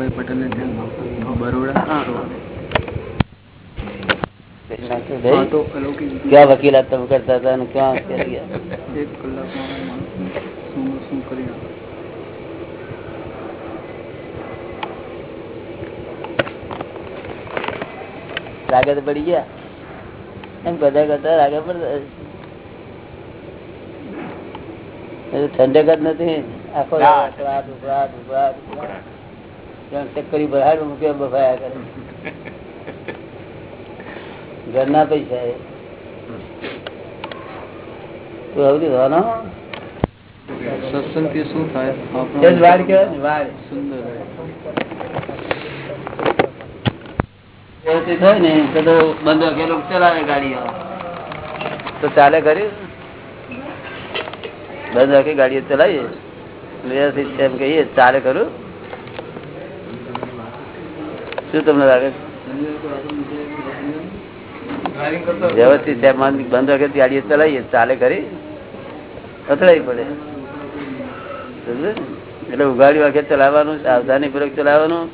બાબુભાઈ પટેલ ને બરોડા તો ક્યાં વકીલાત તમે કરતા હતા અને ક્યાં? એક કલાકમાં શું શું કરી રાગે તો પડી ગયા એમ બધા કરતા રાગે પડતા એ ઠંડક જ નથી આખો રાત. રાત ઉભરાટ, ઉભરાટ, ઉભરાટ. જાણે ચક્કરી ભરાડ મૂકે બફાયા કરે. ઘરના પૈસા એ. તું આવતી વાનો સત્સંગથી શું થાય? એ જ વાડ ને વાડ. સુંદર હોય. ને તો તો બંધ વાગે લોકો ચલાવે ગાડીઓ. તો ચાલે કર્યું? બંધ વાગે ગાડીઓ ચલાવીએ? એમ કહીએ ચાલે કરું શું તમને લાગે? છે વ્યવસ્થિત બંધ વખત ગાડીઓ ચલાવીએ, ચાલે ખરી? અથડાઈ પડે. એટલે ઉગાડી વખત ચલાવવાનું સાવધાની પૂર્વક ચલાવવાનું,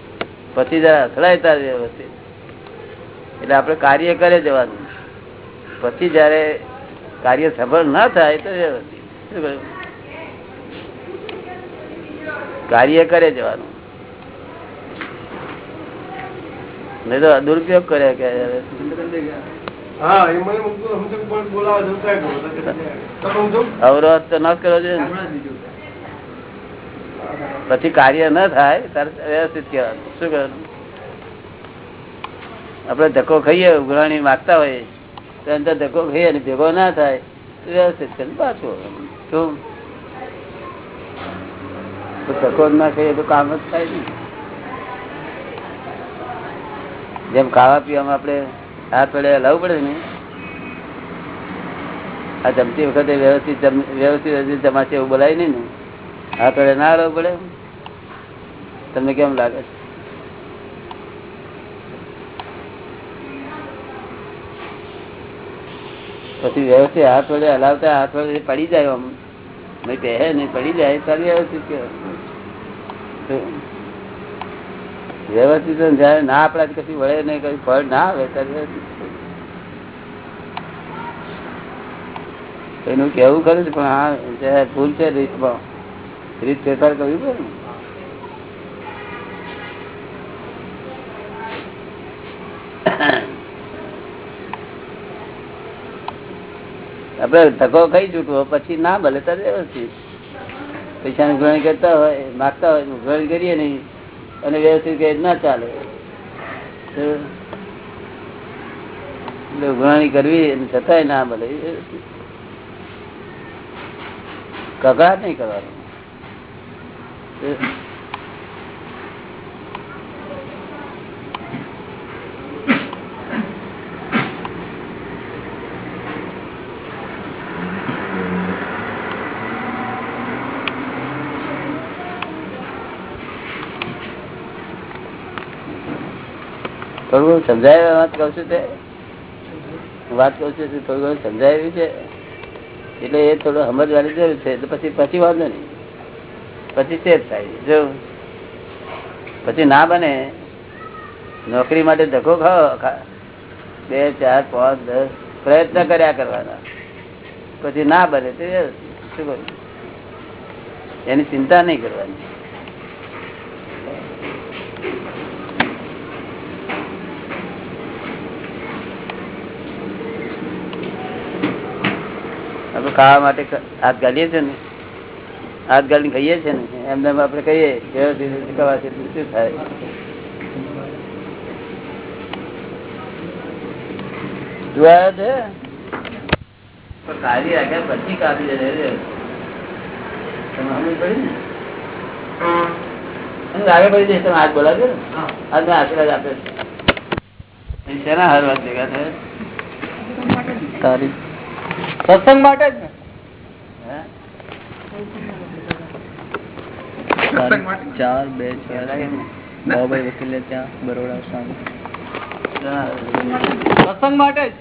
પછી જરા અથડાય તાર વ્યવસ્થિત. એટલે આપણે કાર્ય કરે જવાનું. પછી જયારે કાર્ય સફળ ના થાય તો વ્યવસ્થિત? કાર્ય કરે જવાનું. નહીં તો દુરુપયોગ કર્યા કે અવરોધ તો ન કરવો જોઈએ પછી કાર્ય ન થાય વ્યવસ્થિત કહેવાનું. શું કહેવાનું? આપણે ધક્કો ખાઈએ ઉઘરાણી માગતા હોય તો અંદર ધક્કો ખાઈએ ને ભેગો ના થાય વ્યવસ્થિત કરીને પાછું. શું? તો ધક્કો ના ખાઈએ તો કામ જ થાય ને. જેમ ખાવા પીવામાં આપણે હાથ વડે હલાવવું પડે ને, આ જમતી વખતે વ્યવસ્થિત વ્યવસ્થિત જમાશે એવું બોલાય નહીં ને. હાથ પડે ના હલાવવું પડે. તમને કેમ લાગે? પછી વ્યવસ્થિત હાથ વડે હલાવતા હાથ વડે પડી જાય આમ. નહીં પહે નહીં પડી જાય સારી વ્યવસ્થિત કહેવાય. વ્યવસ્થિત જયારે ના આપડા કશું વળે નહીં કઈ ફળ ના આવે, ત્યારે એનું કેવું ખરું પણ હા જયારે ભૂલ છે રીતમાં રીત ફેરફાર કરવી પડે આપડે ધક્કો ખાઈ છૂટવો પછી ના ભલે, ત્યારે વ્યવસ્થિત. પૈસા ની ગ્રહણ કરતા હોય, માગતા હોય ગ્રહણ કરીએ નહીં. અને વ્યવસ્થિત કહે ના ચાલે. ઉઘરાણી કરવી છતાંય ના ભલે કકડાટ નહીં કરવાનો. થોડું સમજાય વાત કઉ છું તે? વાત કઉ છું થોડું ઘણું સમજાયું છે? એટલે એ થોડું સમજવાની જરૂર છે. પછી પછી વાંધો નહીં. પછી ચેત થાય જો પછી ના બને, નોકરી માટે ધક્કો ખાઓ બે, ચાર, પાંચ, દસ, પ્રયત્ન કર્યા કરવાના. પછી ના બને તે શું એની ચિંતા નહીં કરવાની. ખાવા માટે હાથ ગાલીએ છીએ ને હાથ ગાલીને ખાઈએ છીએ ને એમને એમ આપણે કહીએ વ્યવસ્થિત શું થાય? તું છે? કાઢી રાખ્યા પછી કાઢી અને આગળ પડી જઈશ તમે હાથ બોલાવજો ને. હાથ આશીર્વાદ આપે છે. એ શેના હાર વાત ભેગા થયા? તારી સત્સંગ માટે જ ને? ચાર બે છભાઈ વકીલે ત્યાં બરોડા સામે. સત્સંગ માટે જ.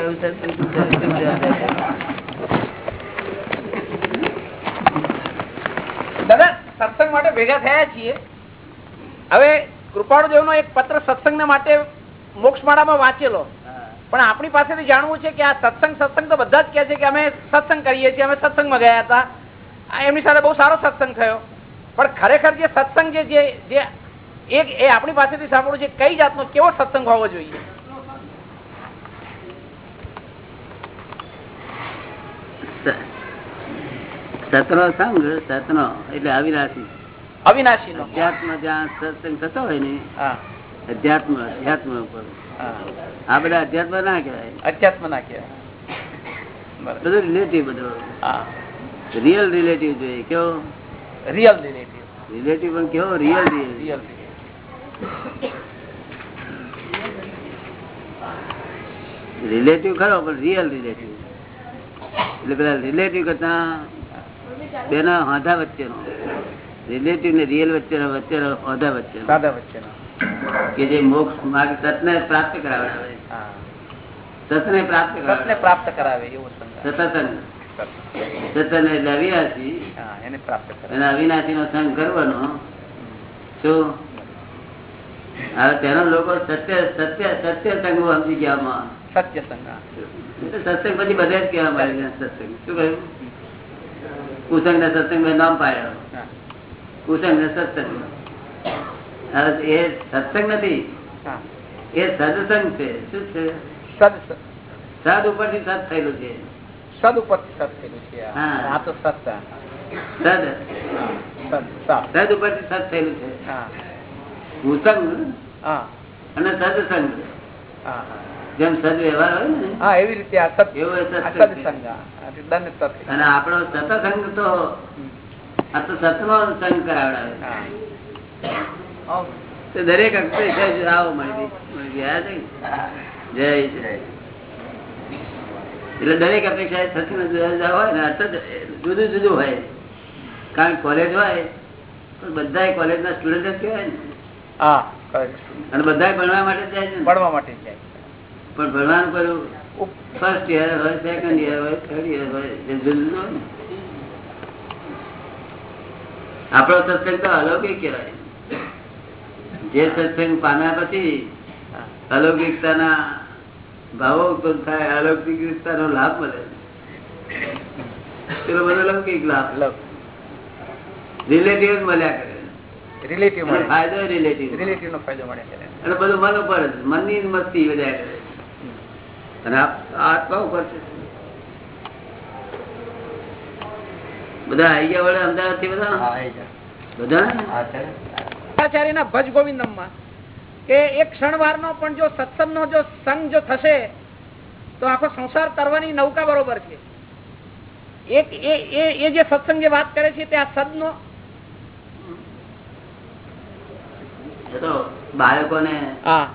એવું છે તું દાદા સત્સંગ માટે ભેગા થયા છીએ. હવે કૃપાળુદેવ નો એક પત્ર સત્સંગ માટે મોક્ષ માળામાં વાંચેલો પણ આપણી પાસેથી જાણવું છે કે આ સત્સંગ સત્સંગ તો બધા જ કહે છે કે અમે સત્સંગ કરીએ છીએ અમે સત્સંગમાં ગયા હતા. એમની સાથે બહુ સારો સત્સંગ થયો. પણ ખરેખર જે સત્સંગ જે જે એક એ આપણી પાસેથી સાંભળવું છે કઈ જાતનો કેવો સત્સંગ હોવો જોઈએ? સતનો સંઘ સતનો એટલે અવિનાશી. અવિનાશી નો અધ્યાત્મ જ્યાં સત્સંગ થતો હોય ને અધ્યાત્મ અધ્યાત્મ ઉપર. આ બધા અધ્યાત્મ ના કહેવાય. અધ્યાત્મ ના કહેવાય. બધું રિલેટિવ બધું. રિયલ રિલેટિવ જોઈએ. કેવો? રિયલ રિલેટિવ રિલેટિવ પણ કેવો? રિયલ રિલેટિવ રિયલ રિલેટિવ ખરો પણ રિયલ રિલેટિવ એટલે પેલા રિલેટિવ કરતા બેના હાંધા વચ્ચેનો. રિલેટિવ ને રિયલ વચ્ચેનો વચ્ચેનો અધા વચ્ચે સાદા વચ્ચેનો કે જે મોક્ષ માર્ગ સતને પ્રાપ્ત કરાવે. સતને પ્રાપ્ત સતને પ્રાપ્ત કરાવે એવો સતન સતન એટલે અવિનાશી. એને પ્રાપ્ત અને અવિનાશી નો સંગ કરવાનો. શું હવે તેનો લોકો સત્ય સત્ય સત્ય સંગ સમજી ગયા સત્ય સંગ સત્સંગ પછી બધા જ કહેવા મળે સત્સંગ. શું કહ્યું? કુસંગ ને સત્સંગ મેં નામ પાડ્યો. કુસંગ ને સત્સંગ. એ સત્સંગ નથી. હા. એ સદસંગ છે. શું છે? સદ ઉપરથી સત થયેલું છે. સદ ઉપરથી સત થયેલું છે. આ. તો સત સદ. ઉપરથી સત થયેલું છે. કુસંગ? અને સદસંગ. જેમ સદ વ્યવહાર હોય ને. હા એવી રીતે આ સત એવો સત્સંગ. સત્સંગ. અને આપણો સતસંગ તો આ તો સતનો સંગ કરાવડાવે દરેક અક્ષર આવો મળી ગયા જય. જય એટલે દરેક અપેક્ષા જુદા જુદા હોય ને અર્થ જુદું જુદું હોય. કારણ કોલેજ હોય તો બધા કોલેજ ના સ્ટુડન્ટ જ કહેવાય ને. અને બધા ભણવા માટે જાય છે ભણવા માટે જાય. પણ ભણવાનું કયું ફર્સ્ટ યર હોય સેકન્ડ યર હોય થર્ડ યર હોય જુદું જુદું હોય ને. આપણો સત્સંગ તો અલૌકિક કહેવાય. જે સત્સંગ પામ્યા પછી અલૌકિકતાના ભાવો ઉત્પન્ન થાય અલૌકિકતાનો લાભ મળે. પેલો બધો લૌકિક લાભ. રિલેટિવ જ મળ્યા કરે. રિલેટિવ ફાયદો રિલેટિવ રિલેટિવ નો. ફાયદો મળે છે. એટલે બધું મન ઉપર મનની મસ્તી વધારે કરે. અને આ આત્મા ઉપર છે. બધા આવી ગયા વડે અમદાવાદથી બધા? બધા આચાર્યના ભજ ગોવિંદમમાં કે એક ક્ષણવાર નો પણ જો સત્સંગ નો જો સંગ જો થશે તો આખો સંસાર તરવાની નૌકા બરોબર છે. એક એ જે સત્સંગ જે વાત કરે છે તે આ સદ નો બાળકોને હા.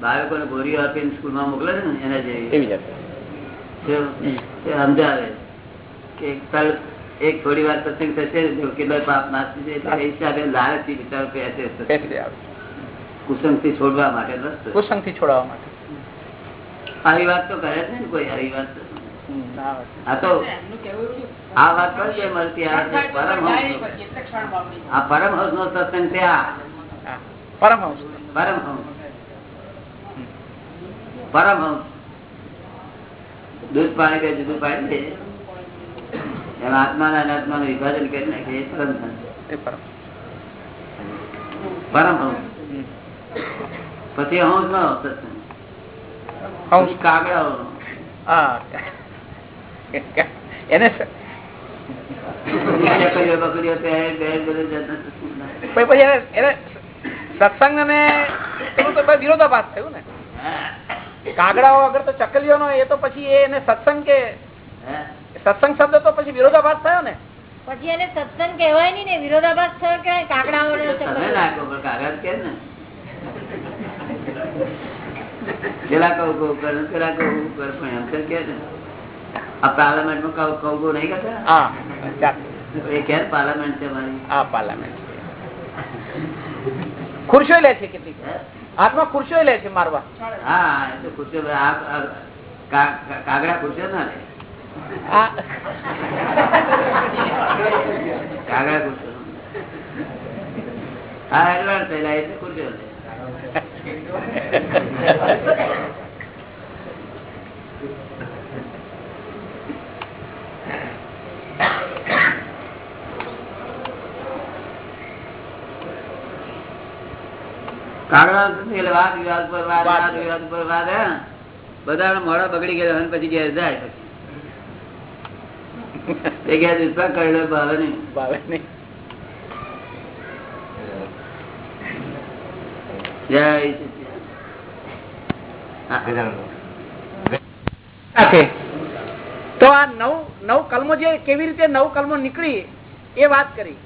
બાળકોને ગોરીઓ આપીને સ્કૂલમાં મોકલે છે ને એના જેવી સમજાવે કે કાલ એક થોડી વાર સત્સંગ થશે જો કેટલો પાપ નાશ થશે એટલે એ હિસાબે લાલચી બિચારો સત્સંગ. પેસી આવે. છોડવા માટે. કુસંગથી છોડવા માટે. આવી વાત તો કરે છે ને કોઈ આવી વાત આ વાત. આ તો આ વાત મળતી આ પરમહંસ આ પરમહંસ નો સત્સંગ છે આ. પરમહંસ પરમહંસ પરમહંસ દૂધ પાણી બે જુદું પાડી દે. એમાં આત્માના અનાત્માનું વિભાજન કરી નાખે એ પરમ. પરમ પછી હંસ નો સત્સંગ હંસ. કાગડા એને સત્સંગ ના. વિરોધાભાસ થયું ને. કાગડાઓ અગર તો ચકલીઓ નો એ તો પછી એને સત્સંગ કે. સત્સંગ શબ્દ તો પછી વિરોધાભાસ થયો ને? પછી એને સત્સંગ કહેવાય નહીં ને વિરોધાભાસ થયો કે કાકડા ખુરશીઓ લે છે કેટલીક? હાથમાં ખુરશો લે છે મારવા. હા કા- કાગડા ખુરશો ના લે. બધા મોડા બગડી ગયા અને પછી ઘેર જાય પછી. કરેલો ભાવે નહીં. ભાવે નહીં. તો આ નવ નવ કલમો જે કેવી રીતે નવ કલમો નીકળી એ વાત કરી.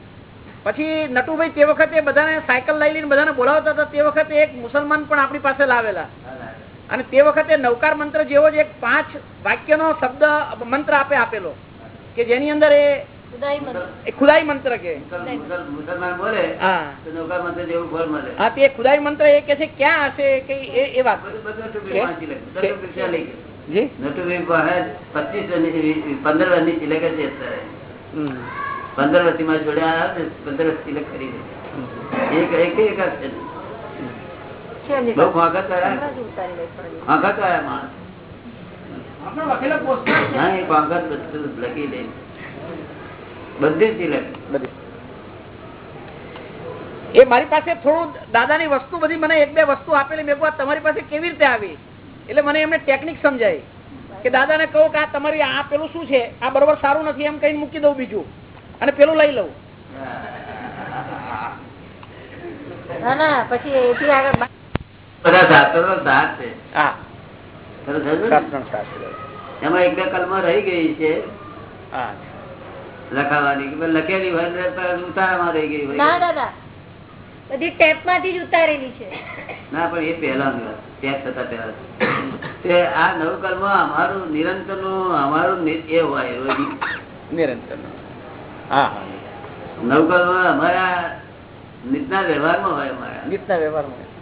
પછી નટુભાઈ તે વખતે બધાને સાયકલ લઈ લઈને બધાને બોલાવતા હતા તે વખતે એક મુસલમાન પણ આપણી પાસે લાવેલા. અને તે વખતે નવકાર મંત્ર જેવો જ એક પાંચ વાક્યનો શબ્દ મંત્ર આપે આપેલો. કે જેની અંદર એ ખુદાઈ મંત્ર. એ ખુદાઈ મંત્ર કે. હા. તો ખુદાઈ મંત્ર એ કે છે ક્યાં હશે કે એ- એ વાત. પંદર વર્ષની સિલેક છે અત્યારે પંદર વર્ષથી મારી જોડે પંદર વર્ષ સિલેક કરી દે. એક એક એક બહુ વાળા માણસ. હા એ બધું લખી બધી એ મારી પાસે થોડું દાદાની વસ્તુ બધી મને એક બે વસ્તુ આપેલી. મેં તમારી પાસે કેવી રીતે આવી? એટલે મને એમને ટેકનિક સમજાય કે દાદાને કહું કે આ તમારી આ પેલું શું છે? આ બરોબર સારું નથી એમ કહીને મૂકી દઉં બીજું. અને પેલું લઈ લઉં. ના ના પછી એથી આગળ બધા સાર છે. હા ખરું સમજ્યું ને? શાસ્ત્ર શાસ્ત્ર એમાં એક બે કલમો રહી ગઈ છે. લખાવાની. લખેલી હોય ઉતારામાં રહી ગઈ ના દાદા બધી ટેપમાંથી જ ઉતારેલી છે. ના પણ એ પહેલાની ટેપ થતા પહેલા. તે આ નવકર્મ અમારું નિરંતરનું અમારું એ હોય. નિરંતર હા હા. નવકર્મ અમારા નીતના વ્યવહારમાં હોય અમારા. નીતના વ્યવહારમાં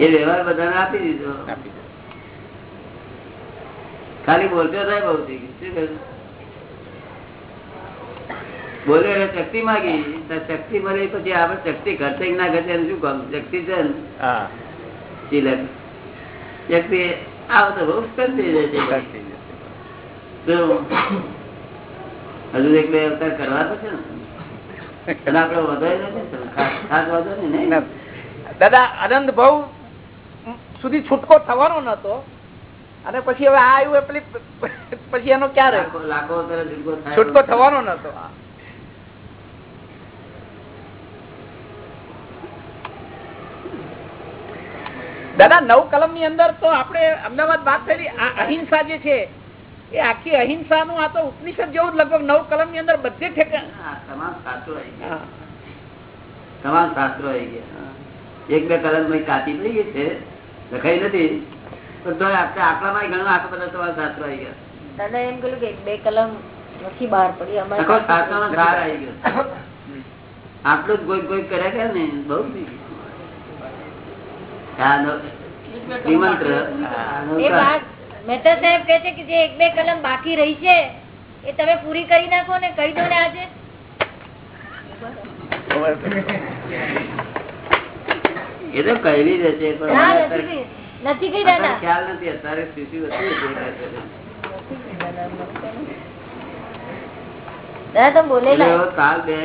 એ વ્યવહાર બધાને આપી દીધો. ખાલી બોલતો થાય બહુ થઈ શું કહ્યું? એટલે શક્તિ માગી. શક્તિ મળી પછી આપડે શક્તિ ઘટે ના ઘટે શું કામ? શક્તિ છે ને? શક્તિ આવ તો બહુ થઈ જાય છે? હજુ એક બે અવતાર કરવા તો છે ને? આપડે વધારે નથી? ખાસ વધારે વાંધો નહીં ને? દાદા આનંદ ભાવ સુધી છૂટકો થવાનો નતો. અને પછી હવે આ આવ્યું પેલી પછી એનો લાખો છૂટકો થવાનો નતો. દાદા નવ કલમની અંદર તો આપણે અમદાવાદ વાત થયેલી આ અહિંસા જે છે એ આખી અહિંસા નું આ તો ઉપનિષદ જેવું લગભગ નવ કલમની અંદર બધે તમામ શાસ્ત્રો આવી ગયા. તમામ શાસ્ત્રો આવી ગયા. એક બે કલમ કાચી થઈ ગઈ છે? લખાઈ નથી. પણ તો આટલામાં ઘણું આટલા બધા તમારા શાસ્ત્રો આવી ગયા. દાદા એમ કહ્યું કે બે કલમ નથી બહાર પડી અમારે આખો પાસે આવી ગયો. આટલું જ કોઈ કોઈ કર્યા ને બહુ ગયું. નો- શ્રીમંત્ર એ વાત મહેતા સાહેબ કે છે કે જે એક બે કલમ બાકી રહી છે એ તમે પૂરી કરી નાખો ને કહી દો ને આજે. એ તો કહેલી જ હશે પણ ના મને નથી અત્યારે- કહી. નથી કહી અત્યારે દાદા ખ્યાલ નથી અત્યારે સ્થિતિ વધી છે એ કહે છે. દાદા તમે એટલે બોલેલા એવો કાલ બે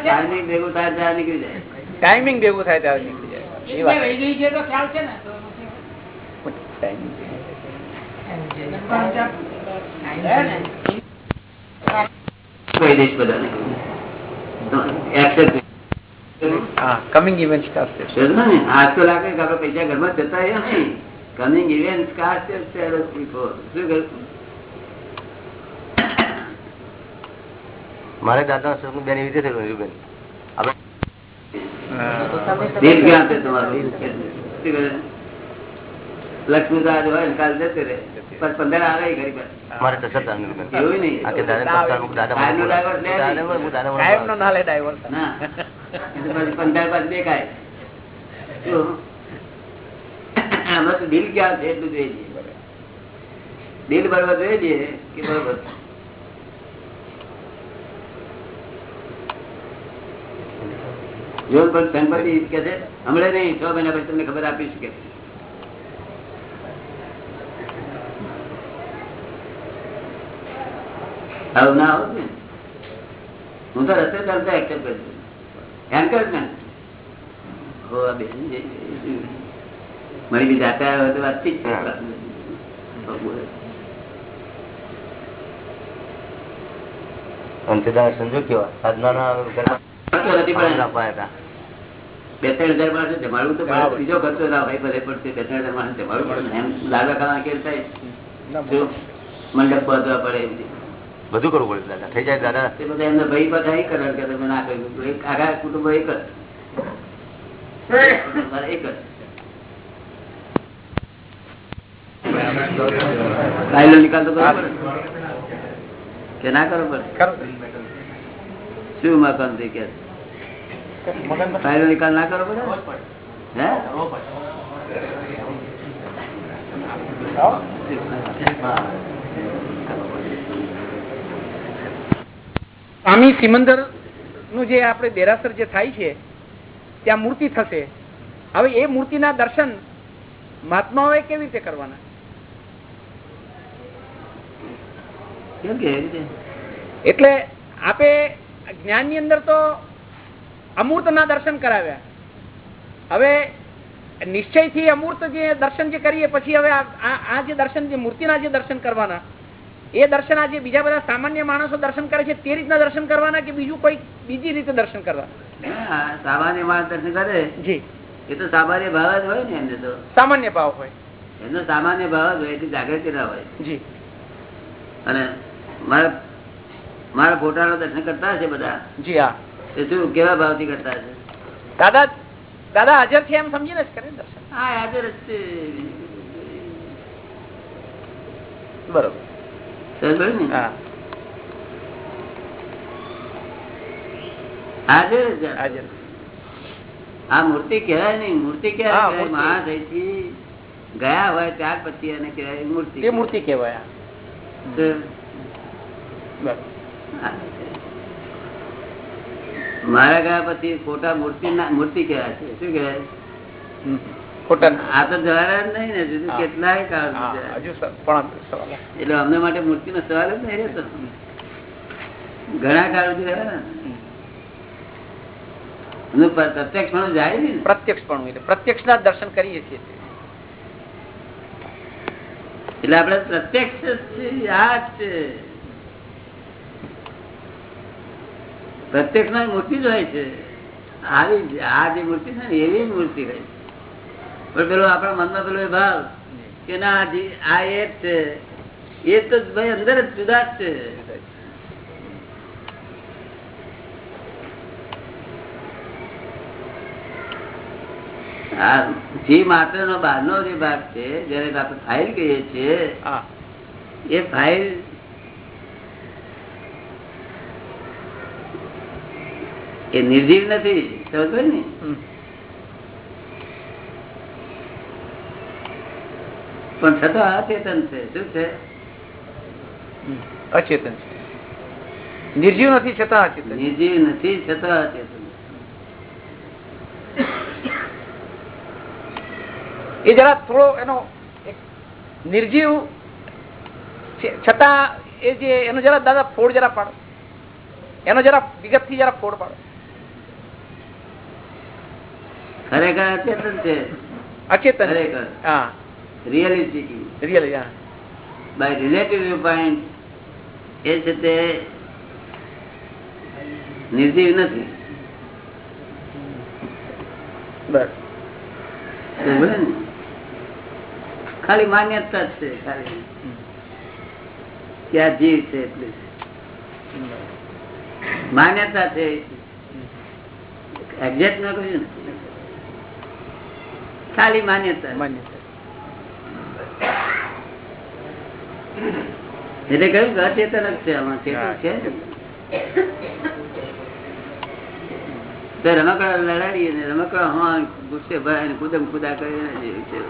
ટાઈમિંગ ભેગું થાય ત્યારે નીકળી જાય. Timing coming event? આજ તો લાગે કે આપડે પૈસા ઘરમાં જતા રહ્યા નહીં. કમિંગ ઇવેન્ટ કાર છે મારે દાદા સ્વરૂપ બેન એવી રીતે થયેલું નીરુબેન આપણે લક્ષ્મી રાજ હોય ને કાલ જતી રહે. પણ પંદર આવે ઘરી પાસે પંદર તો દિલ ક્યાં દિલ બરોબર બરોબર જો પણ સંપત્તિ કે છે? હમણાં નહીં છ મહિના પછી તમને ખબર આપી શકે આવું ના હોત ને. હું તો રસ્તે ચાલતા એક્સેપ્ટ કરું એન્કરેજમેન્ટ મારી બી જાતા હોય તો વાતચીત કેવા? બે ત્રણ હજાર માણસ જમાડવું તો બીજો ખર્ચો ના હોય ભલે પડશે બે ત્રણ હજાર માણસ જમાડવું પડે. એમ લાડવા ખાવા થાય? મંડપ બાંધવા પડે એમ. બધું કરવું પડે દાદા થઈ જાય દાદા. તે બધા એમના ભાઈ પાછા એ કરે કે તમે ના કર્યું. આખા કુટુંબ એક જ. એક જ. નિકાલ તો કરવો પડે. કે ના કરવો પડે? શું મકાનથી કે? ફાઇલો નિકાલ ના કરવો પડે. હે. સ્વામી સિમંદરનું જે આપણે દેરાસર જે થાય છે ત્યાં મૂર્તિ થશે. હવે એ મૂર્તિના દર્શન મહાત્માઓએ કેવી રીતે કરવાના? એટલે આપે જ્ઞાનની અંદર તો અમૂર્ત ના દર્શન કરાવ્યા. હવે નિશ્ચયથી અમૂર્ત જે દર્શન જે કરીએ પછી હવે આ જે દર્શન જે મૂર્તિના જે દર્શન કરવાના એ દર્શન આજે બીજા બધા સામાન્ય માણસો દર્શન કરે છે તે રીતના દર્શન કરવાના કે બીજું કોઈ બીજી રીતે દર્શન કરવા? સામાન્ય માણસ દર્શન કરે. જી. એ તો સામાન્ય ભાવ જ હોય ને એમને તો. સામાન્ય ભાવ હોય. એમનો સામાન્ય ભાવ જ હોય એટલી જાગૃતિ ના હોય. જી. અને મારા મારા ફોટાનો દર્શન કરતા હશે બધા? જી હા. એ શું કેવા ભાવથી કરતા હશે? દાદા દાદા હાજર છે એમ સમજીને જ કરે દર્શન? હા હાજર જ છે. બરોબર. હાજર આ મૂર્તિ કહેવાય નઈ મૂર્તિ કહેવાય મૂર્તિ. ગયા હોય ત્યાર પછી એને કહેવાય મૂર્તિ. મૂર્તિ કહેવાય. મારા ગયા પછી ખોટા મૂર્તિ ના મૂર્તિ કહેવાય છે. શું કહેવાય? પ્રત્યક્ષ ના દર્શન કરીએ છીએ. એટલે આપણે પ્રત્યક્ષ પ્રત્યક્ષમાં મૂર્તિ જ હોય છે. આવી આ જે મૂર્તિ છે ને એવી મૂર્તિ હોય છે. પણ પેલો આપણા મનમાં પેલો એ ભાવ કે ના આ જે- એ જ છે. એ તો ભાઈ અંદર જ જુદા જ છે. આ માત્ર નો બહારનો જે ભાગ છે જયારે આપણે ફાઇલ કહીએ છીએ એ ફાઇલ એ નિર્જીવ નથી. સમજ ને? પણ છતાં અચેતન છે. શું છે? અચેતન છે. નિર્જીવ નથી છતાં અચેતન નિર્જીવ નથી છતાં અચેતન એ જરા થોડો એનો નિર્જીવ છતાં એ જે એનો જરા દાદા ફોડ જરા પાડો. એનો જરા વિગતથી જરા ફોડ પાડો. ખરેખર અચેતન છે. અચેતન ખરેખર. હા. Really real by relative point એ છે તે નિર્જીવ નથી? ખાલી માન્યતા જ છે ખાલી. કે જીવ છે એટલે. માન્યતા છે એક્ઝેક્ટ ના કહ્યું ખાલી માન્યતા માન્ય છે. એટલે કહ્યું કે અચેતન જ છે આમાં ચેતન છે રમકડા લડાડીએ ને રમકડા હા ગુસ્સે ભરાય ને કુદમ કુદા કરી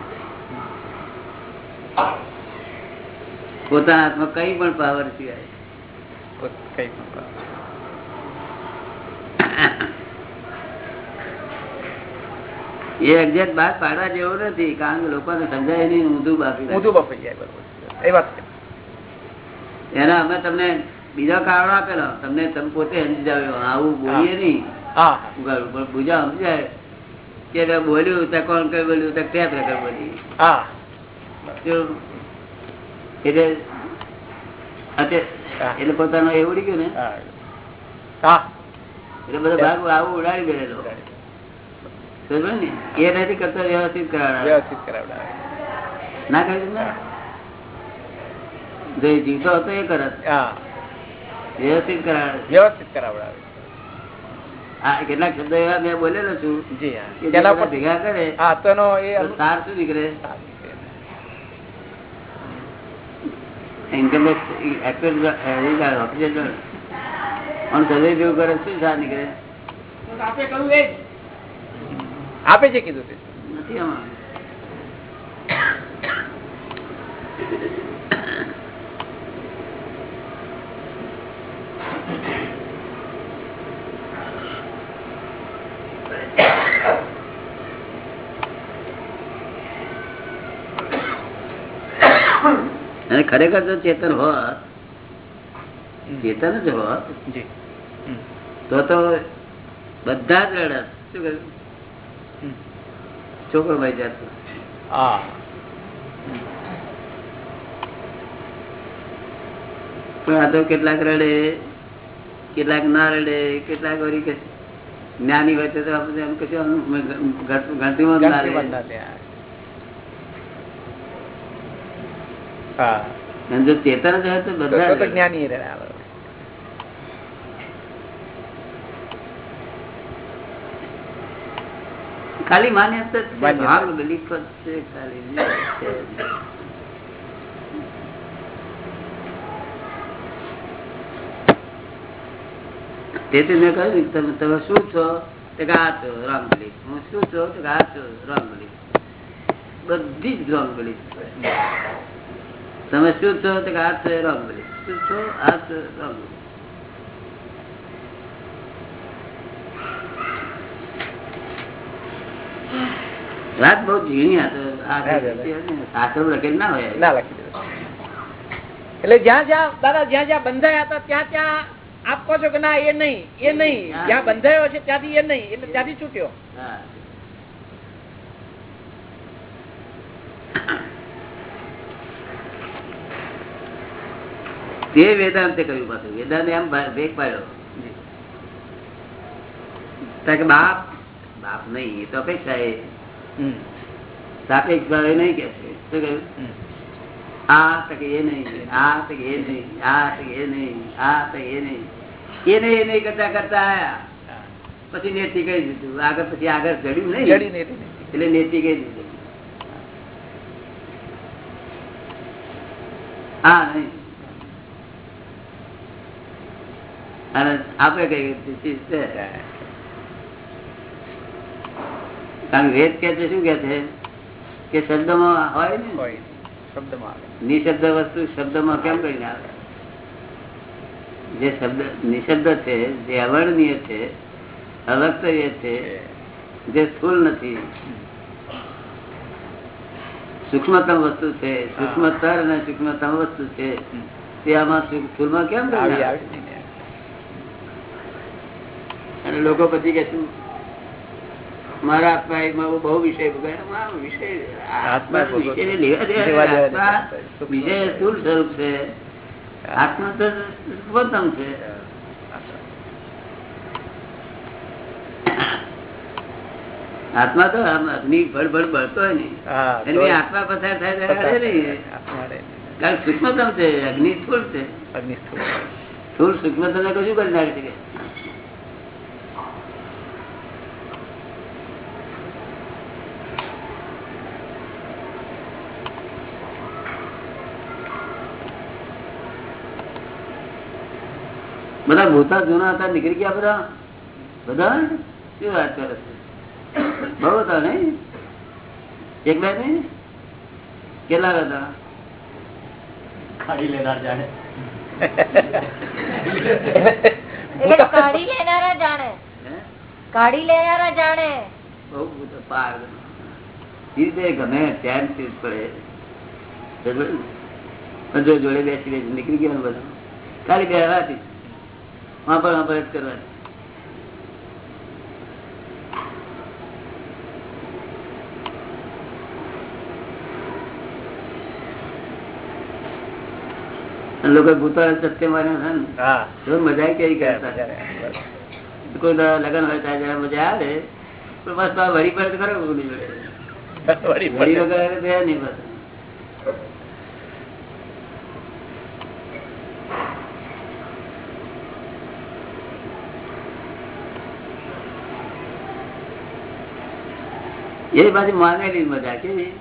પોતાના હાથમાં કઈ પણ પાવર સિવાય. એ એક્ઝેક્ટ બહાર પાડવા જેવું નથી કારણ કે લોકોને સમજાય નહીં ઊંધું બાફી. ઊંધું બાફી જાય બરોબર એ વાત. એના અમે તમને બીજા કારણ આપેલા. તમને તમે પોતે સમજી જાવ આવું બોલીએ નહીં. પણ બીજા સમજાય કે બોલ્યું ત્યાં કોણ કઈ બોલ્યું ત્યાં ટેપ પ્રકાર બોલી. એટલે. એટલે પોતાનો એ ઉડી ગયું ને? એટલે બધો ભાગ આવું ઉડાડી ગયેલો. એ નથી કરતો વ્યવસ્થિત કરાવડા ના કહ્યું ને જો જીવતો હતો એ કરત હા. વ્યવસ્થિત કરાવે વ્યવસ્થિત કરાવડાવે આ કેટલાક શબ્દો એવા મેં બોલેલો છું હા. ભેગા કરે હા સાર શું નીકળે. ઇન્કમ ઓફિસર અને સદય જેવું કરે શું સાર નીકળે? આપે છે કીધું નથી આમાં. અને ખરેખર જો ચેતન હોત ચેતન જ હોત તો તો બધા જ રડત. શું કહ્યું? છોકરો ભાઈ જતો. પણ આ તો કેટલાક રડે કેટલાક ના રડે કેટલાક વળી કે જ્ઞાની હોય તો આપણે એમ કશું જ ના ગણતરી લે. બંધ ના ત્યાં. હા અને જો ચેતન જ હોય તો બધા જ્ઞાની ખાલી માન્યતા જ છે. ભાગ belief જ છે. ખાલી તેથી મેં કહ્યું તમે તમે શું છો? તો કે આ છો રોંગ બિલીફ હું શું છો? તો કે આ છો રોંગ બિલીફ બધી જ રોંગ બિલીફ તમે શું છો? તો કે આ છો રોંગ બિલીફ શું છો? આ છો રોંગ વાત બહુ ઝીણી લખેલ ના હોય. ના લખી એટલે જ્યાં જ્યાં દાદા જ્યાં જ્યાં બંધાયા હતા ત્યાં ત્યાં આપ કહો છો કે ના એ નહીં એ નહીં. જ્યાં બંધાયો છે ત્યાંથી એ નહીં. એટલે ત્યાંથી છૂટ્યો. તે વેદાંતે કહ્યું પાછું. વેદાંતે એમ ભેગ પાડ્યો. બાપ બાપ નહીં એ તો અપેક્ષા એ સાપેક્ષ ભાવે નહીં કે છે. શું કહ્યું? આ તક એ નહીં આ તક એ નહીં આ તક એ નહીં આ તક એ નહીં. એ નહીં એ નહીં કરતા કરતા આયા. પછી નેતી કહી દીધું. આગળ પછી આગળ ચડ્યું નહીં. એટલે નેતી કહી દીધું. હા નહીં. અને આપણે કહીએ કારણ વેદ કે છે શું કે છે? કે શબ્દમાં હોય ને? હોય શબ્દમાં આવે. નિશબ્દ વસ્તુ શબ્દમાં કેમ કરીને આવે? જે શબ્દ નિશબ્દ છે જે અવર્ણનીય છે અવક્તવ્ય છે જે સ્થુલ નથી. સૂક્ષ્મતમ વસ્તુ છે સૂક્ષ્મતર અને સૂક્ષ્મતમ વસ્તુ છે. તે આમાં સ્થુલમાં કેમ કરીને આવે? અને લોકો પછી કે શું? મારા આત્મા બહુ વિષય વિષય સ્થૂળ સ્વરૂપ છે. આત્મા તો સૂક્ષ્મતમ છે. આત્મા તો અગ્નિ ભળ ભળ બળતો હોય ને. એની આત્મા પસાર થાય. કારણ સૂક્ષ્મતમ છે અગ્નિ સ્થુલ છે. અગ્નિ સ્થુલ સ્થુલ સૂક્ષ્મતમ ને કશું કરી છે શકે બધા ભૂતા જૂના હતા નીકળી ગયા બધા? બધા? શું વાત કરે છે? બહુ હતા નહીં? એક બે નહીં? કેટલા હતા? ખાડી લેનાર જાણે. કાઢી લેનારા જાણે. કાઢી લેનારા જાણે. બહુ બધો પાર રીતે ગમે ત્યાં ચીજ પડે જોડે બેસી નીકળી ગયો બધા. ખાલી બેહવાથી વાપર વાપર જ કરવાની લોકો ભૂતવાળા સત્ય માર્યો છે ને. મજા કેવી કરતા કોઈ લગન હોય ત્યાં જરા મજા આવે પણ બસ વળી તો ખરો વળી વગર નહીં બસ. એ પાછી માનેલી મજા કેવી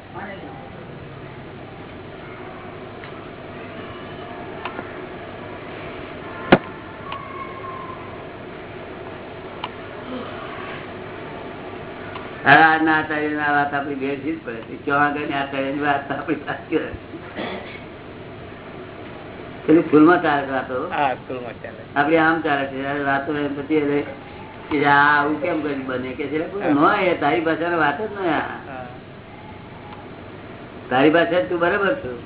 હા, આજના આચાર્યની આ વાત આપણી ભેળસી જ પડે છે. ક્યાં આગળની આચાર્યની વાત તો આપણી સાચી. પેલી ફૂલમાં ચાલે છે વાતો આપડી આમ ચાલે છે વાતો પછી કે આવું કેમ કરી બને કે છે? તારી ભાષા વાત જ નહીં તારી ભાષા તું બરાબર છું?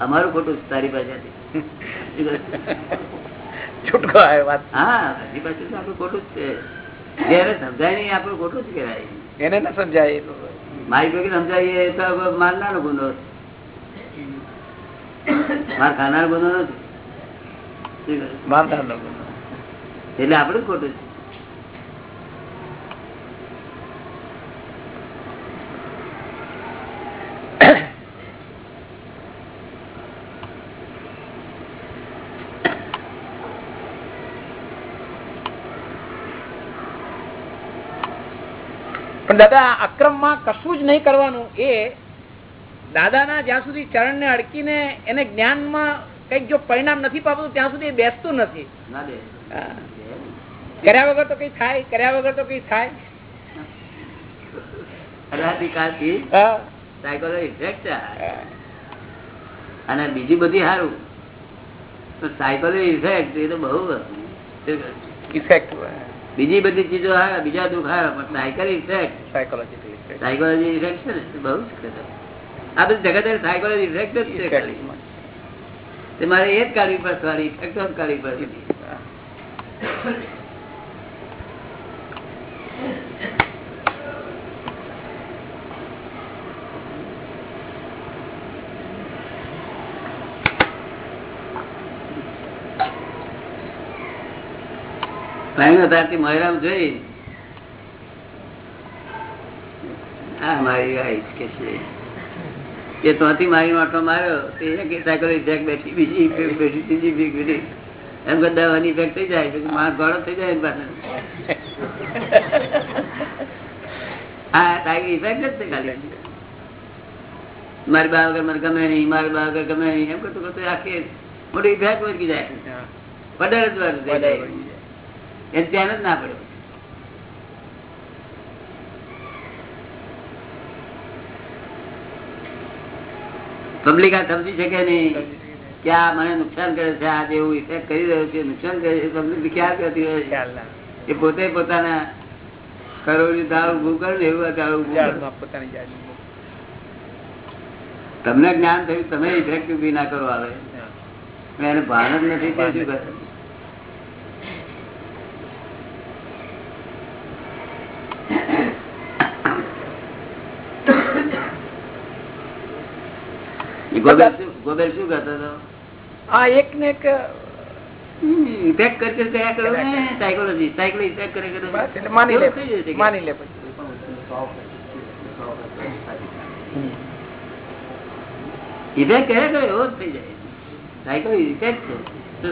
અમારું ખોટું છે તારી ભાષાથી. વાત. હા તારી ભાષા આપણું ખોટું જ છે. જયારે સમજાય નહીં આપણું ખોટું જ કહેવાય. એને ના સમજાય મારી ભેગી સમજાવીએ તો મારનારો ગુનો માર ખાનાર ગુનો નથી. ગુનો. એટલે આપણું ખોટું છે. પણ દાદા આ અક્રમમાં કશું જ નહીં કરવાનું. એ દાદાના જ્યાં સુધી ચરણ ને અડકીને એને જ્ઞાનમાં કંઈક જો પરિણામ નથી પામતું ત્યાં સુધી એ બેસતું નથી. કર્યા વગર તો કઈ થાય કર્યા વગર તો કઈ થાય. અને બીજી બધી સારું તો સાયકોલો ઇફેક્ટ એ તો બહુ ઇફેક્ટ બીજી બધી ચીજો આવે બીજા દુઃખ આવે પણ cycle effect effect psychology effect છે. ને? બહુ જ આ બધું જગત સાયકોલોજી ઇફેક્ટ જ છે મારે એ જ કાઢવી પડશે ઇફેક્ટ જ કાઢવી પડશે. ભાઈ તારથી મહિરામ જોઈ. આ મારી વાઈફ કે છે. એ ત્યાંથી મારી માટો માર્યો બેઠી બીજી બેઠી ત્રીજી બેઠી. એમ બધા ઇફેક્ટ થઈ જાય પછી માર ગળો થઈ જાય પાછળ. હા તારી ઇફેક્ટ જ છે ખાલી. મારી બા વગર મને ગમે નહીં મારી બા વગર ગમે નહીં. એમ કરતું કરતું આખી મોટી ઇફેક્ટ વળગી જાય. પડાર જ વાર થઈ જાય. એને ધ્યાન જ ના પડે. પબ્લિક આ સમજી શકે નહીં કે આ મને નુકસાન કરે છે આ જે એવું ઇફેક્ટ કરી રહ્યો છે નુકસાન કરે છે પબ્લિક ક્યાં કરતી હોય એ પોતે પોતાના કરોડી દાળ ઉભું કરે ને એવું દાળ પોતાની તમને જ્ઞાન થયું તમે ઇફેક્ટ ઊભી ના કરો આવે. એને ભાન જ નથી શું કરે? ગોબેલ શું- ગોબેલ શું કરતો હતો આ એક ને એક ઇફેક્ટ કરકે કયા કરો ને સાયકોલોજી સાયકોલ ઇફેક્ટ કરે કરે બસ એટલે માની લે એવું થઈ જશે કે- માની લે પછી ઇફેક્ટ કર્યા કરે એવો જ થઈ જાય સાયકોલ ઇફેક્ટ છે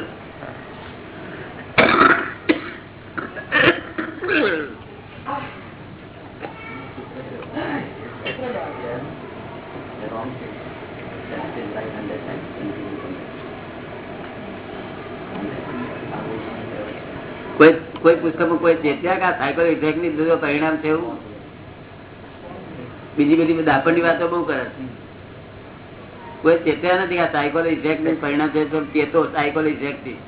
કોઈ કોઈ કોઈ ચેત્યા કે સાયકલ ઇફેક્ટની બધું પરિણામ છે એવું? બીજી બધી દાપણની વાતો બહુ કરે છે. કોઈ ચેત્યા નથી આ સાયકલ ઇફેક્ટની પરિણામ છે, તો ચેતો સાયકલ ઇફેક્ટથી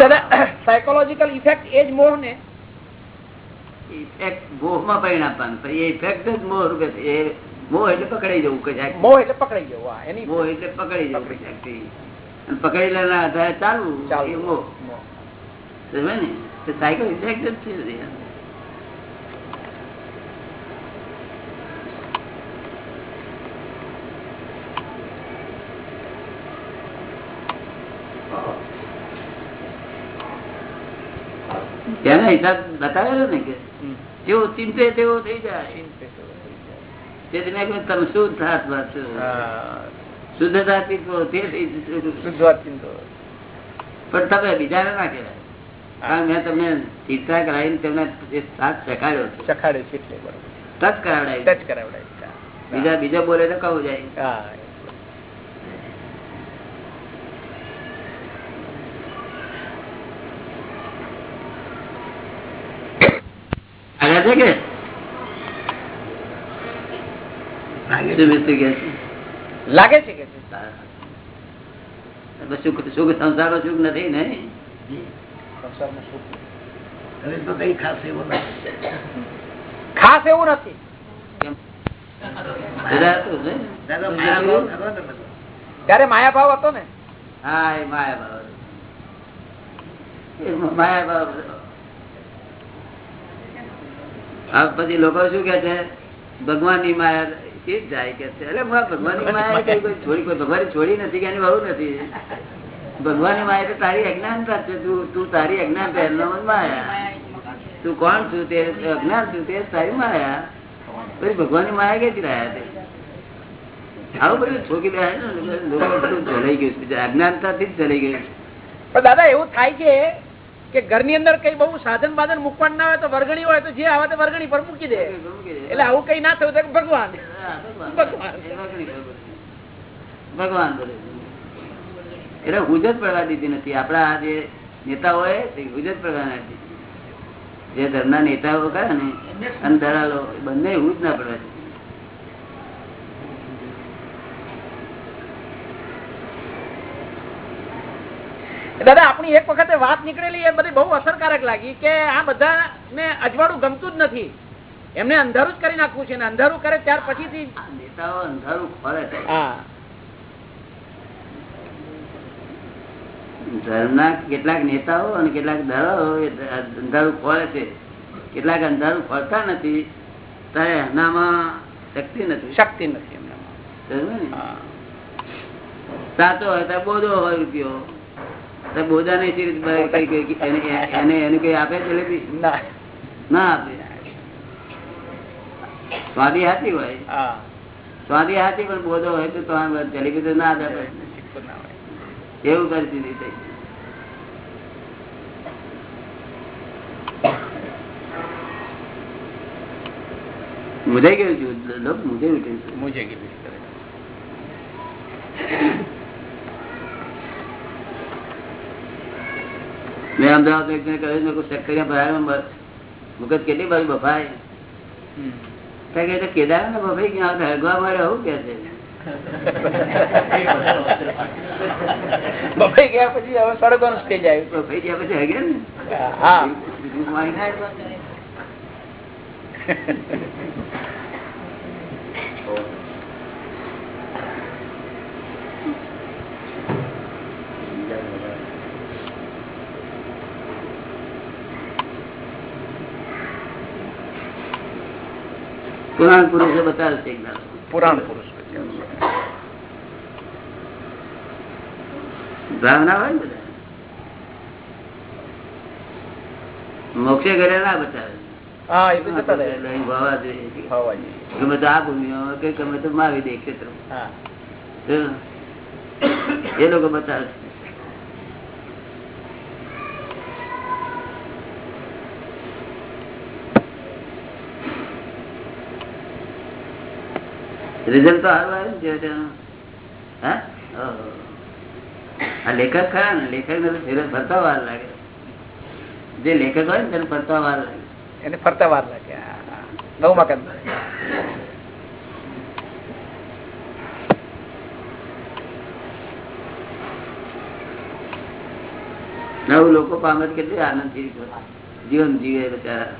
દાદા સાયકોલોજીકલ ઇફેક્ટ એ જ મોહ ને ઇફેક્ટ મોહમાં પરિણામ એ ઇફેક્ટ જ મોહ રૂપે. એ મોહ એટલે પકડાઈ જવું કશાક મોહ એટલે પકડાઈ જવું એની મોહ એટલે પકડી જવું કશાકથી. અને પકડી લેવાના આધારે ચાલવું. એ મોહ મોહ. ને સાયકલ ઇફેક્ટ જ છે બધી. હિસાબ બતાવેલો ને કે જેવો ચિંતે તેવો થઈ જાય. તેથી મેં તમે શુદ્ધ આત્મા છો. શુદ્ધતા ચિંતો તે થઈ ચિંતો. પણ તમે બીજાને ના કહેવાય. કારણ મેં તમને ચિંતા કરાવીને તમને સાથ ચખાડ્યો છે. ટચ કરાવડાય ટચ કરાવડાય બીજા બીજા બોલે તો કહું જાય. છે કે શું મિસ્ત્રી કહે છે? લાગે છે કે છે. બસ સુખ સુખ સંસારનો સુખ નથી ને સંસારમાં સુખ. હવે તો કઈ ખાસ એવું નથી ખાસ એવું નથી બધા હતું ને? દાદા માયા ભાવ ખરો ને બધો. ત્યારે માયા ભાવ હતો ને હા એ માયા ભાવ એ માયા ભાવ પછી લોકો શું કે છે? ભગવાનની માયા એ જાય કે છે. એટલે ભગવાનની માયા છોડી ભગવાન છોડી નથી કે એની બહુ નથી? ભગવાનની માયા તો તારી અજ્ઞાનતા છે. તું તું તારી અજ્ઞાનતા એમનો માયા. તું કોણ છું? તે અજ્ઞાન છું. તે તારી માયા. પછી ભગવાનની માયા ક્યાંથી રહ્યા તે? આવું બધું છોકી બે લોકો બધું જલાઈ ગયું છે. દાદા, એવું થાય છે કે ઘરની અંદર કઈ બહુ સાધન બાધન મૂકવાનું ના હોય તો વર્ગણી હોય તો જે આવે તો વર્ગણી પર મૂકી દે. એટલે આવું કઈ ના થયું તો ભગવાન. ભગવાન. ભગવાન. એટલે હુજ જ પડવા દીધી નથી. આપડા આ જે નેતાઓ હુજ જ પડવા નથી જે ધરના નેતાઓ કરે ને અને દલાલો બંને હુજ ના પડવા દીધી દાદા આપણી એક વખતે વાત નીકળેલી એ બધી બહુ અસરકારક લાગી કે આ બધા ને અજવાળું ગમતું જ નથી. એમને અંધારું જ કરી નાખવું છે ને અંધારું કરે ત્યાર પછીથી આ નેતાઓ અંધારું ફરે છે. હા. ધર્મના કેટલાક નેતાઓ અને કેટલાક દળો અંધારું ખોલે છે. કેટલાક અંધારું ખોલતા નથી ત્યારે એનામાં શક્તિ નથી. શક્તિ નથી એમનામાં. સાચો હોય તો બોધો હોય રૂપિયો. બોધા ને એને એને કઈ આપે જલેબી ના. ના આપે. સ્વાદી હાથી હોય. સ્વાદી હાથી પણ બોધો હોય તો જલેબી તો ના આપે. એવું કરતી થઈ મુજાઈ ગયું છું? મુજાઈ ઉઠ્યું છે. મુજે કીધું કરે. મેં અમદાવાદ એક જણે કહ્યું સક્કરિયા ભરાયો મુકત કેટલી બાજુ બફાય. કેદાર ને બફાઈ ગયા આવતા મારે આવું કે છે. બફાઈ ગયા પછી હવે સડકોનું સ્ટેજ આવ્યું બફાઈ ગયા પછી હગે ને? હા બીજું વાંઈ. પુરાણ પુરુષો બતાવે છે પુરાણ પુરુષ ભાવના હોય બધા? મોક્ષે ઘરે ના બતાવે. ગમે તો આ ભૂમિ ગમે તો માવી દે ક્ષેત્ર. હા. એ લોકો બતાવે છે રિઝલ્ટ તો સારું આવ્યું ને તેનું. હા? આ લેખક ખરા ને? લેખક ને તો ફરતા વાર લાગે. જે લેખક હોય ને તેને ફરતા વાર લાગે. એને ફરતા વાર લાગે હા, મકાન નવું લોકો પામે કેટલી આનંદથી જીવન જીવે બચારા.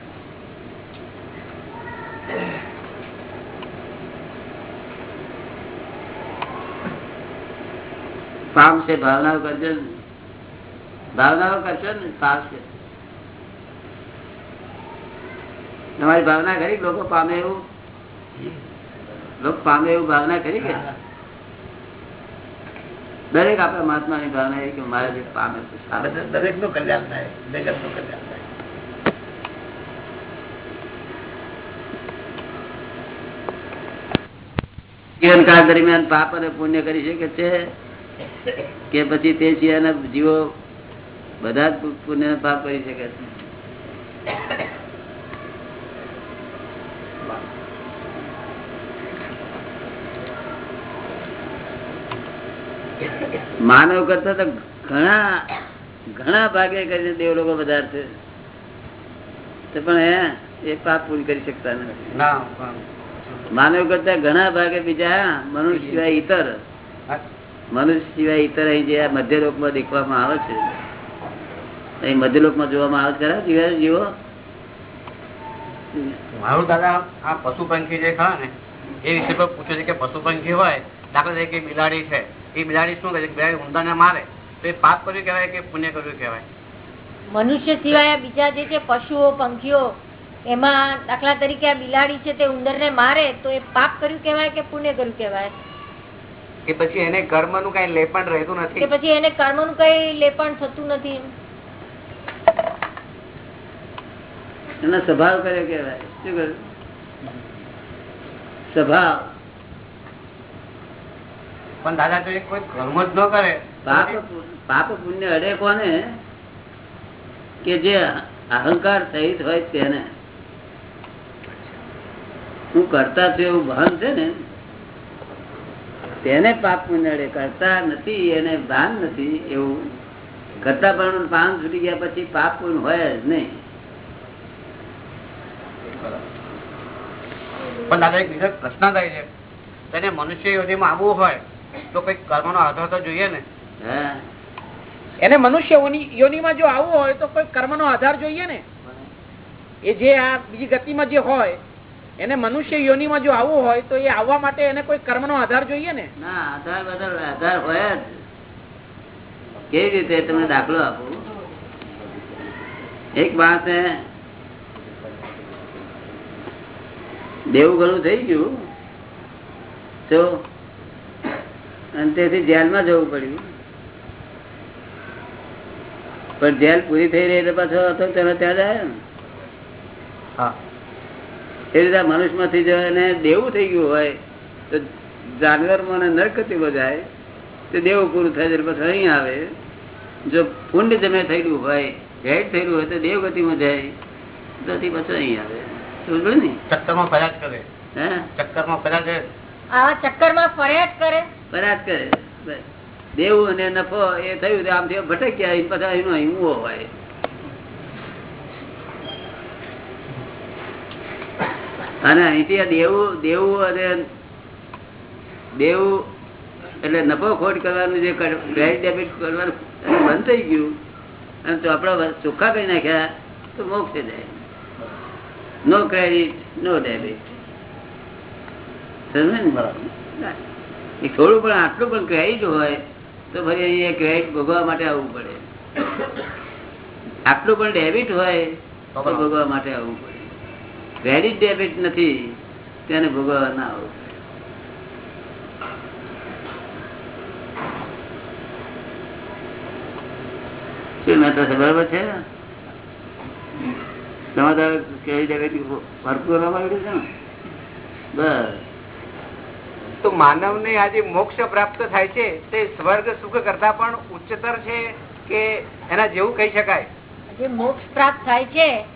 છે, ભાવનાઓ કરજો ભાવનાઓ કરશો ને છે. તમારી ભાવના કરી લોકો પામે એવું? લોકો પામે એવું ભાવના કરી કે? દરેક આપણા મહાત્મા ની ભાવના એ કે મારે જે પામે દરેકનું કલ્યાણ થાય જગતનું કલ્યાણ જીવનકાળ દરમિયાન પાપ અને પુણ્ય કરી શકે છે. કે પછી તે સિવાયના જીવો બધા જ પુણ્ય પાપ કરી શકે છે. માનવ કરતા તો ઘણા ઘણા ભાગે કરીને દેવ લોકો વધારે છે તો પણ હે એ પાપ પૂરી કરી શકતા નથી. ના માનવ કરતા ઘણા ભાગે બીજા મનુષ્ય સિવાય ઇતર મનુષ્ય સિવાય ઇતર અહીં જે આ મધ્યલોકમાં દેખવામાં આવે છે અહીં મધ્યલોકમાં જોવામાં આવે ખરા જીવા જીવો? મારું દાદા આ પશુ પંખી જે ખરા ને એ વિશે પર પૂછે છે કે પશુ પંખી હોય દાખલા તરીકે બિલાડી છે. એ બિલાડી શું કરે છે? બિલાડી ઊંધાને મારે. તો એ પાપ કર્યું કહેવાય કે પુણ્ય કર્યું કહેવાય? મનુષ્ય સિવાય બીજા જે છે પશુઓ પંખીઓ એમાં દાખલા તરીકે આ બિલાડી છે તે ઉંદરને મારે તો એ પાપ કર્યું કહેવાય કે પુણ્ય કર્યું કહેવાય? કે પછી એને કર્મનું કઈ લેપણ રહેતું કે પછી એને કર્મનું કઈ લેપણ થતું નથી? એનો સ્વભાવ કર્યો કેવાય શું કર્યું? સ્વભાવ. પણ દાદા તો કોઈ કર્મ જ ન કરે. પાપ પાપ પુણ્ય અડે કોને? કે જે અહંકાર સહિત હોય તેને. હું કરતા છું એવું ભાન છે ને તેને પાપ પુણ્ય કરતા નથી એને ભાન નથી એવું કરતા પણ ભાન છૂટી ગયા પછી પાપ પૂર્ણ હોય જ નહીં. પણ દાદા એક બીજો પ્રશ્ન થાય છે. તેને મનુષ્ય યોનિમાં આવવું હોય તો કઈ કર્મ નો આધાર તો જોઈએ ને. હા. એને મનુષ્ય યોનિમાં યોનીમાં જો આવવું હોય તો કોઈ કર્મનો આધાર જોઈએ ને? એ જે આ બીજી ગતિમાં જે હોય એને મનુષ્ય યોનીમાં જો આવવું હોય તો એ આવવા માટે એને કોઈ કર્મનો આધાર જોઈએ ને? ના આધાર બધાર આધાર હોય જ. કેવી રીતે તમને દાખલો આપું? એક માણસે દેવું ઘણું થઈ ગયું તો અને તેથી જેલમાં જવું પડ્યું. પણ જેલ પૂરી થઈ રહી એટલે પાછો હતો તેનો ત્યાં જાય ને હા. એ રીતે મનુષ્યમાંથી જો એને દેવું થઈ ગયું હોય તો જાનવર મને નરકતીમાં જાય તો દેવું પૂરું થાય છે પછી અહીં આવે. જો પુંડ જમે થયેલું હોય ભેટ થયેલું હોય તો દેવગતિમાં જાય તો પછી અહીં આવે. સમજો ને? ચક્કરમાં ફર્યા જ કરે. હે? ચક્કરમાં ફર્યા કરે. આવા ચક્કરમાં ફરિયાદ કરે? પરાજ કરે. બસ. દેવું અને નફો એ થયું આમ આમથી ભટક્યા પછી એનો અહીં હોય. અને અહીંથી આ દેવું દેવું અને દેવું એટલે નફો ખોટ કરવાનું જે ક્રેડિટ ડેબિટ કરવાનું બંધ થઈ ગયું. અને તો આપણા ચોખ્ખા કરી નાખ્યા તો મોક્ષે જાય. નો ક્રેડિટ નો ડેબિટ સમજે ને એ થોડું પણ આટલું પણ ક્રેડિટ હોય તો ફરી અહીંયા ક્રેડિટ ભોગવા માટે આવવું પડે. આટલું પણ ડેબિટ હોય તો ભોગવા માટે આવવું પડે. ક્રેડિટ ડેબિટ નથી. તેને ભોગવવા ના આવું. શું મહેતા બરાબર છે? તમારે ક્રેડિટ ડેબિટ ભરપૂર કરવા છે ને? બસ. તો માનવ ને આજે મોક્ષ પ્રાપ્ત થાય છે તે સ્વર્ગ સુખ કરતા પણ ઉચ્ચતર છે કે એના જેવું કહી શકાય? જે મોક્ષ પ્રાપ્ત થાય છે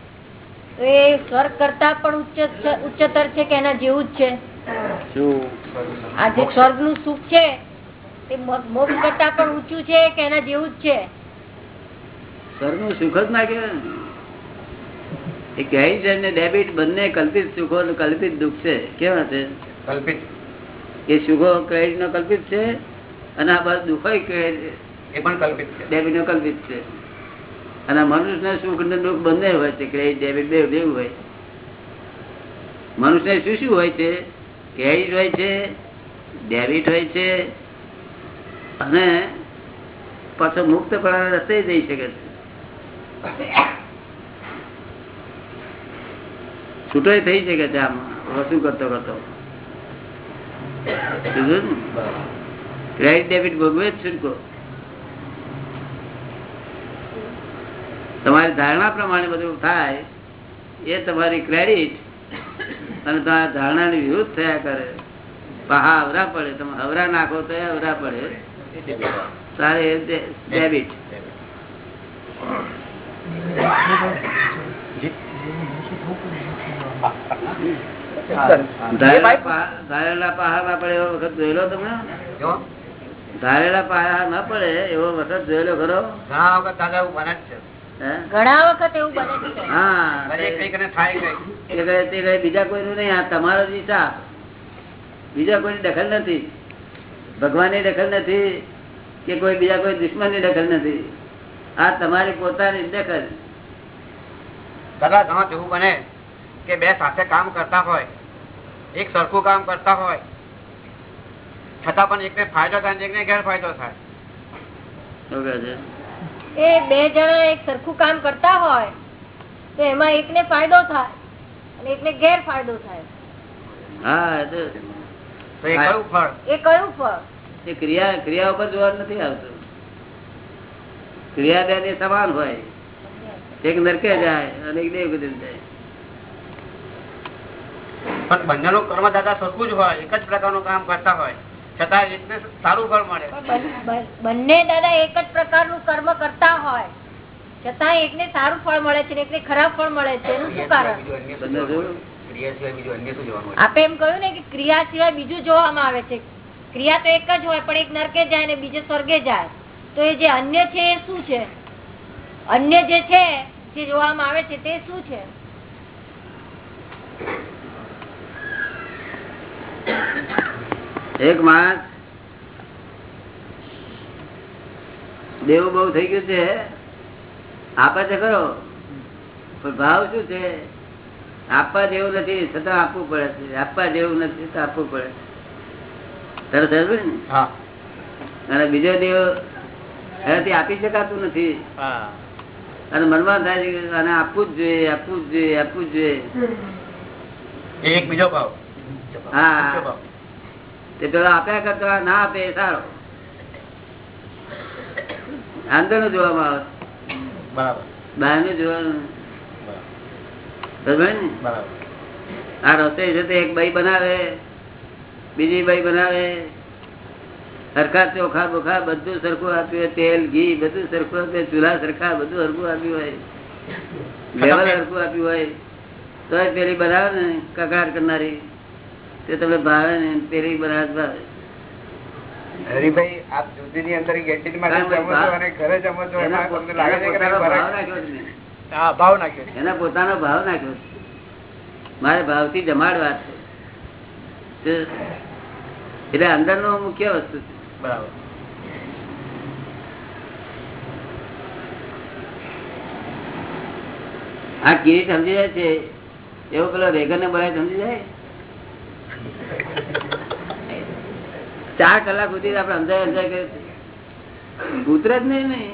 તો એ સ્વર્ગ કરતા પણ ઉચ્ચતર છે કે એના જેવું જ છે? આ જે સ્વર્ગનું સુખ છે તે મોક્ષ કરતા પણ ઊંચું છે કે એના જેવું જ છે? સ્વર્ગનું સુખ જ ના ડેબિટ બંને કલ્પિત સુખો અને કલ્પિત દુઃખ છે. કેવા છે? કલ્પિત. એ સુખો ક્રેડિટ નો કલ્પિત છે અને આ બધું દુઃખો એ પણ કલ્પિત છે. ડેબિટ નો કલ્પિત છે. અને મનુષ્ય સુખ ને દુઃખ બંને હોય છે? ક્રેડિટ ડેબિટ બે બેવું હોય. મનુષ્ય શું શું હોય છે? ક્રેડિટ હોય છે ડેબિટ હોય છે અને પાછો મુક્ત પડાના રસ્તે જઈ શકે છે. છૂટો થઈ શકે છે આમ વસુ કરતો કરતો? ક્રેડિટ ડેબિટ ભોગવે જ છૂટકો તમારી ધારણા પ્રમાણે બધું થાય એ તમારી ક્રેડિટ અને તમારા ધારણાની વિરુદ્ધ થયા કરે. પહા અવરા પડે તમે અવરા નાખો તો અવરા પડે. તારે ડેબિટ ધારેલા પહાડ ના પડે એવો વખત જોયેલો તમે ધારેલા પહાડ ના પડે એવો વખત જોયેલો ખરો? ઘણા વખત દાદા એવું બને છે? ઘણા વખત એવું બને છે. હા બીજા કોઈનું નહીં આ તમારો જ હિસાબ બીજા કોઈની દખલ નથી. ભગવાનની દખલ નથી કે કોઈ બીજા કોઈ દુશ્મનની દખલ નથી. આ તમારી પોતાની દખલ. દાદા ઘણો એવું બને કે બે સાથે કામ કરતા હોય એક સરખું કામ કરતા હોય છતાં પણ એકને ફાયદો થાય એકને ગેરફાયદો થાય. શું કહે છે? એ બે જણા એક સરખું કામ કરતા હોય તો એમાં એકને ફાયદો થાય અને એકને ગેરફાયદો થાય. હા એ કયું ફળ? એ કયું ફળ? એ ક્રિયા ક્રિયા ઉપર જોવા નથી આવતું. ક્રિયા બે સમાન હોય. એક નરકે જાય અને એક દેવ જાય. પણ બંનેનું કર્મ દાદા સરખું જ હોય એક જ પ્રકારનું કામ કરતા હોય. છતાં એકને સારું ફળ મળે. બન- દાદા એક જ પ્રકારનું કર્મ કરતા હોય. છતાં એકને સારું ફળ મળે છે એકને ખરાબ ફળ મળે છે. એનું શું કારણ? આપે એમ કહ્યું ને કે ક્રિયા સિવાય બીજું જોવામાં આવે છે. ક્રિયા તો એક જ હોય પણ એક નરકે જાય ને બીજે સ્વર્ગે જાય. તો એ જે અન્ય છે એ શું છે? અન્ય જે છે જે જોવામાં આવે છે તે શું છે? એક માણસ દેવું બહુ થઈ ગયું છે આપે છે ખરો પણ ભાવ શું છે? આપવા જેવું નથી છતાં આપવું પડે છે. આપવા જેવું નથી તો આપવું પડે તરત ને? અને બીજો દેવ એનાથી આપી શકાતું નથી. અને મનમાં થાય છે આને આપવું જ જોઈએ આપવું જ જોઈએ આપવું જ જોઈએ. એક બીજો ભાવ. હા. તે પેલો આપ્યા કરતા ના આપે એ સારો. અંદરનું જોવામાં આવે. બહારનું? જોવાનું આ રસોઈ છે એક ભાઈ બનાવે બીજી ભાઈ બનાવે. સરખા ચોખા બોખા બધું સરખું આપ્યું હોય તેલ ઘી બધું સરખું આપ્યું ચૂલા સરખા બધું સરખું આપ્યું હોય. લેવલ સરખું આપ્યું હોય. તો પેલી બનાવે ને કકડાટ કરનારી. તે તમને ભાવે ને પેલી બનાવે ભાવે. હરિભાઈ આપ દૂધી ની અંદર કેન્ટીનમાં જમો છો અને ઘરે જમો છો એમાં તમને લાગે છે કે ભાવ નાખ્યો હા ભાવ નાખ્યો એના પોતાનો ભાવ નાખ્યો છે. મારે ભાવથી જમાડવા છે. એટલે અંદર મુખ્ય વસ્તુ છે. બરાબર. આ કિરીટ સમજી જાય છે. એવો પેલો રેગન ને બરાબર સમજી જાય? ચાર કલાક સુધી આપડે સમજાય સમજાય છે. ઉતરે જ નહીં ને.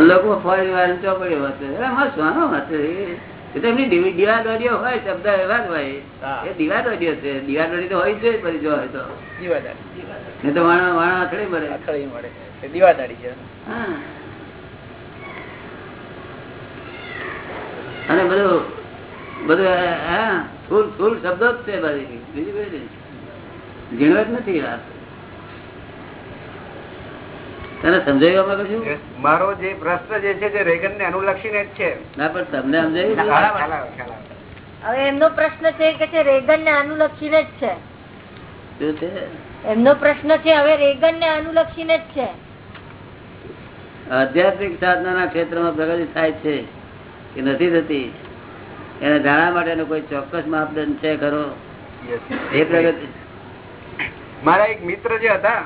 લોકો ફોરેન વાર ચોપડી વાંચે આમાં શાનો વાંચે એ? તો એમની દિવ- દિવાદોરીઓ હોય શબ્દ એવા જ હોય. એ દિવાદોરીઓ છે. દિવાદોરી તો હોય જ ફરી જો હોય તો. દીવાદાડી નહીં તો વાણા વાણા અથડી મળે. અથડી મળે. દીવાદાડી છે. હા. અને બધું બધું હા ફૂલ ફૂલ શબ્દો જ છે બધી બીજું કઈ ઝીણવટ નથી વાત તને સમજાયું કશું? મારો જે પ્રશ્ન જે છે તે રેગન ને અનુલક્ષીને જ છે. ના પણ તમને સમજાયું? ખ્યાલ આવે, ખ્યાલ આવે, ખ્યાલ આવે. હવે એમનો પ્રશ્ન છે કે છે રેગન ને અનુલક્ષીને જ છે. શું છે? એમનો પ્રશ્ન છે હવે રેગન ને અનુલક્ષીને જ છે. આધ્યાત્મિક સાધનાના ક્ષેત્રમાં પ્રગતિ થાય છે. કે નથી થતી. એને જાણવા માટેનો કોઈ ચોક્કસ માપદંડ છે ખરો? એ પ્રગતિ. મારા એક મિત્ર જે હતા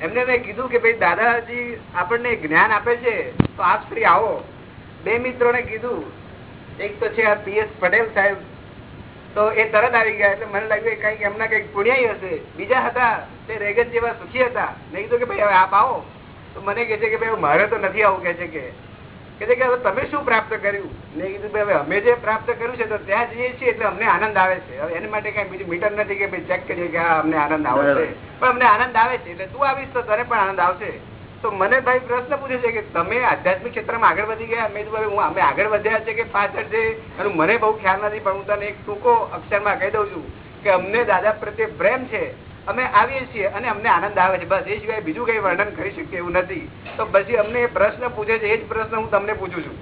એમને મેં કીધું કે ભાઈ દાદાજી આપણને જ્ઞાન આપે છે તો આપ શ્રી આવો. બે મિત્રોને કીધું. એક તો છે આ પીએસ પટેલ સાહેબ. તો એ તરત આવી ગયા એટલે મને લાગ્યું કે કંઈક એમના કંઈક પુણ્યાઈ હશે. બીજા હતા તે રેગત જેવા સુખી હતા. મેં કીધું કે ભાઈ હવે આપ આવો. તો મને કહે છે કે ભાઈ મારે તો નથી આવું કે છે કે. કે હવે તમે શું પ્રાપ્ત કર્યું? મેં કીધું હવે અમે જે પ્રાપ્ત કર્યું છે તો ત્યાં જઈએ છીએ એટલે અમને આનંદ આવે છે. હવે એના માટે કઈ બીજું મીટર નથી કે ભાઈ ચેક કરીએ કે હા અમને આનંદ આવે છે પણ અમને આનંદ આવે છે. એટલે તું આવીશ તો તને પણ આનંદ આવશે. તો મને ભાઈ પ્રશ્ન પૂછે છે કે તમે આધ્યાત્મિક ક્ષેત્રમાં આગળ વધી ગયા? મેં કીધું ભાઈ હું અમે આગળ વધ્યા છે કે પાછળ છે? એનું મને બહુ ખ્યાલ નથી પણ હું તને એક ટૂંકો અક્ષરમાં કહી દઉં છું કે અમને દાદા પ્રત્યે પ્રેમ છે. અમે આવીએ છીએ અને અમને આનંદ આવે છે. બસ, એ સિવાય બીજું કઈ વર્ણન કરી શકીએ એવું નથી. તો પછી અમને એ પ્રશ્ન પૂછે છે. એ જ પ્રશ્ન હું તમને પૂછું છું.